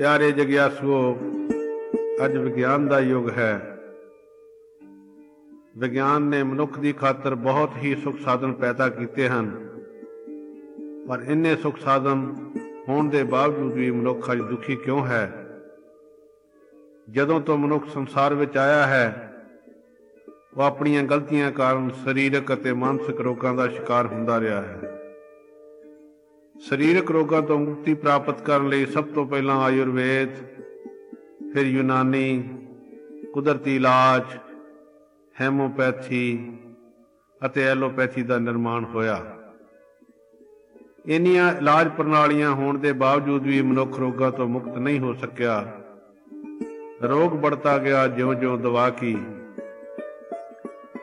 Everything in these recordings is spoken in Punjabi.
ਪਿਆਰੇ ਜਗਿਆਸੂਓ, ਅੱਜ ਵਿਗਿਆਨ ਦਾ ਯੁੱਗ ਹੈ। ਵਿਗਿਆਨ ਨੇ ਮਨੁੱਖ ਦੀ ਖਾਤਰ ਬਹੁਤ ਹੀ ਸੁਖ ਸਾਧਨ ਪੈਦਾ ਕੀਤੇ ਹਨ। ਪਰ ਇੰਨੇ ਸੁਖ ਸਾਧਨ ਹੋਣ ਦੇ ਬਾਵਜੂਦ ਵੀ ਮਨੁੱਖ ਅੱਜ ਦੁਖੀ ਕਿਉਂ ਹੈ? ਜਦੋਂ ਤੋਂ ਮਨੁੱਖ ਸੰਸਾਰ ਵਿੱਚ ਆਇਆ ਹੈ, ਉਹ ਆਪਣੀਆਂ ਗਲਤੀਆਂ ਕਾਰਨ ਸਰੀਰਕ ਅਤੇ ਮਾਨਸਿਕ ਰੋਗਾਂ ਦਾ ਸ਼ਿਕਾਰ ਹੁੰਦਾ ਰਿਹਾ ਹੈ। ਸਰੀਰਕ ਰੋਗਾਂ ਤੋਂ ਮੁਕਤੀ ਪ੍ਰਾਪਤ ਕਰਨ ਲਈ ਸਭ ਤੋਂ ਪਹਿਲਾਂ ਆਯੁਰਵੇਦ, ਫਿਰ ਯੂਨਾਨੀ, ਕੁਦਰਤੀ ਇਲਾਜ, ਹੈਮੋਪੈਥੀ ਅਤੇ ਐਲੋਪੈਥੀ ਦਾ ਨਿਰਮਾਣ ਹੋਇਆ। ਇੰਨੀਆਂ ਇਲਾਜ ਪ੍ਰਣਾਲੀਆਂ ਹੋਣ ਦੇ ਬਾਵਜੂਦ ਵੀ ਮਨੁੱਖ ਰੋਗਾਂ ਤੋਂ ਮੁਕਤ ਨਹੀਂ ਹੋ ਸਕਿਆ। ਰੋਗ ਵੱਧਦਾ ਗਿਆ ਜਿਉਂ-ਜਿਉਂ ਦਵਾ ਕੀ।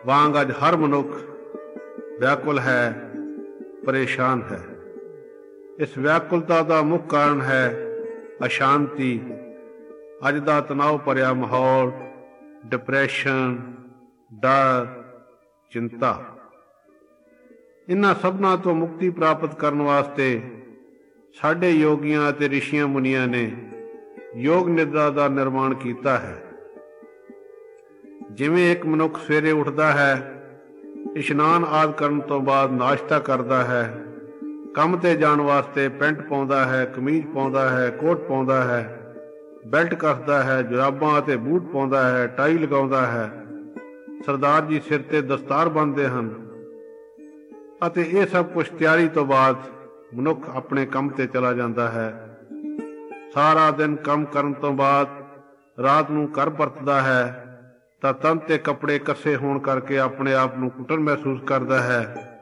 ਵਾਂਗ ਅੱਜ ਹਰ ਮਨੁੱਖ ਵਿਆਕੁਲ ਹੈ, ਪਰੇਸ਼ਾਨ ਹੈ। ਇਸ ਵਿਆਕੁਲਤਾ ਦਾ ਮੁੱਖ ਕਾਰਨ ਹੈ ਅਸ਼ਾਂਤੀ। ਅੱਜ ਦਾ ਤਣਾਅ ਭਰਿਆ ਮਾਹੌਲ ਡਿਪਰੈਸ਼ਨ ਡਰ, ਚਿੰਤਾ। ਇਨ੍ਹਾਂ ਸਭਨਾਂ ਤੋਂ ਮੁਕਤੀ ਪ੍ਰਾਪਤ ਕਰਨ ਵਾਸਤੇ ਸਾਡੇ ਯੋਗੀਆਂ ਅਤੇ ਰਿਸ਼ੀਆਂ ਮੁਨੀਆਂ ਨੇ ਯੋਗ ਨਿਦਰਾ ਦਾ ਨਿਰਮਾਣ ਕੀਤਾ ਹੈ। ਜਿਵੇਂ ਇੱਕ ਮਨੁੱਖ ਸਵੇਰੇ ਉੱਠਦਾ ਹੈ, ਇਸ਼ਨਾਨ ਆਦ ਕਰਨ ਤੋਂ ਬਾਅਦ ਨਾਸ਼ਤਾ ਕਰਦਾ ਹੈ ਕੰਮ ਤੇ ਜਾਣ ਵਾਸਤੇ ਪੈਂਟ ਪਾਉਂਦਾ ਹੈ, ਕਮੀਜ਼ ਪਾਉਂਦਾ ਹੈ, ਕੋਟ ਪਾਉਂਦਾ ਹੈ, ਬੈਲਟ ਕੱਸਦਾ ਹੈ, ਜੁਰਾਬਾਂ ਅਤੇ ਬੂਟ ਪਾਉਂਦਾ ਹੈ, ਟਾਈ ਲਗਾਉਂਦਾ ਹੈ। ਸਰਦਾਰ ਜੀ ਸਿਰ ਤੇ ਦਸਤਾਰ ਬੰਨਦੇ ਹਨ ਅਤੇ ਇਹ ਸਭ ਕੁਝ ਤਿਆਰੀ ਤੋਂ ਬਾਅਦ ਮਨੁੱਖ ਆਪਣੇ ਕੰਮ ਤੇ ਚਲਾ ਜਾਂਦਾ ਹੈ। ਸਾਰਾ ਦਿਨ ਕੰਮ ਕਰਨ ਤੋਂ ਬਾਅਦ ਰਾਤ ਨੂੰ ਘਰ ਪਰਤਦਾ ਹੈ ਤਾਂ ਤਨ ਤੇ ਕੱਪੜੇ ਕੱਸੇ ਹੋਣ ਕਰਕੇ ਆਪਣੇ ਆਪ ਨੂੰ ਕੁੱਟਣ ਮਹਿਸੂਸ ਕਰਦਾ ਹੈ।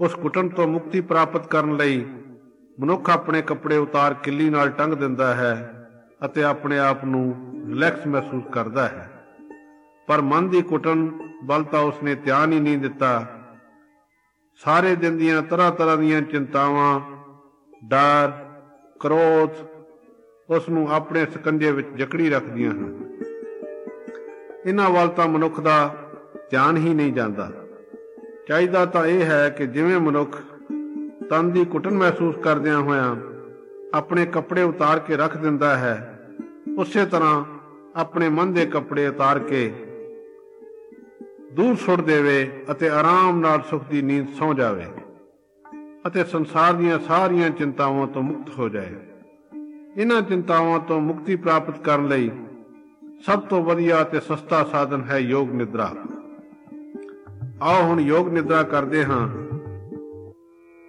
ਉਸ ਕੁੱਟਣ ਤੋਂ ਮੁਕਤੀ ਪ੍ਰਾਪਤ ਕਰਨ ਲਈ ਮਨੁੱਖ ਆਪਣੇ ਕੱਪੜੇ ਉਤਾਰ ਕਿੱਲੀ ਨਾਲ ਟੰਗ ਦਿੰਦਾ ਹੈ ਅਤੇ ਆਪਣੇ ਆਪ ਨੂੰ ਰਿਲੈਕਸ ਮਹਿਸੂਸ ਕਰਦਾ ਹੈ। ਪਰ ਮਨ ਦੀ ਕੁੱਟਣ ਵੱਲ ਤਾਂ ਉਸਨੇ ਧਿਆਨ ਹੀ ਨਹੀਂ ਦਿੱਤਾ। ਸਾਰੇ ਦਿਨ ਦੀਆਂ ਤਰ੍ਹਾਂ ਤਰ੍ਹਾਂ ਦੀਆਂ ਚਿੰਤਾਵਾਂ, ਡਰ, ਕ੍ਰੋਧ ਉਸ ਨੂੰ ਆਪਣੇ ਸਕੰਜੇ ਵਿੱਚ ਜਕੜੀ ਰੱਖਦੀਆਂ ਹਨ। ਇਹਨਾਂ ਵੱਲ ਤਾਂ ਮਨੁੱਖ ਦਾ ਧਿਆਨ ਹੀ ਨਹੀਂ ਜਾਂਦਾ। ਚਾਹੀਦਾ ਤਾਂ ਇਹ ਹੈ ਕਿ ਜਿਵੇਂ ਮਨੁੱਖ ਤਨ ਦੀ ਕੁੱਟਣ ਮਹਿਸੂਸ ਕਰਦਿਆਂ ਹੋਇਆਂ ਆਪਣੇ ਕੱਪੜੇ ਉਤਾਰ ਕੇ ਰੱਖ ਦਿੰਦਾ ਹੈ, ਉਸੇ ਤਰ੍ਹਾਂ ਆਪਣੇ ਮਨ ਦੇ ਕੱਪੜੇ ਉਤਾਰ ਕੇ ਦੂਰ ਸੁੱਟ ਦੇਵੇ ਅਤੇ ਆਰਾਮ ਨਾਲ ਸੁਖ ਦੀ ਨੀਂਦ ਸੌ ਜਾਵੇ ਅਤੇ ਸੰਸਾਰ ਦੀਆਂ ਸਾਰੀਆਂ ਚਿੰਤਾਵਾਂ ਤੋਂ ਮੁਕਤ ਹੋ ਜਾਏ। ਇਹਨਾਂ ਚਿੰਤਾਵਾਂ ਤੋਂ ਮੁਕਤੀ ਪ੍ਰਾਪਤ ਕਰਨ ਲਈ ਸਭ ਤੋਂ ਵਧੀਆ ਤੇ ਸਸਤਾ ਸਾਧਨ ਹੈ ਯੋਗ ਨਿਦਰਾ। ਆਓ ਹੁਣ ਯੋਗ ਨਿਦਰਾ ਕਰਦੇ ਹਾਂ।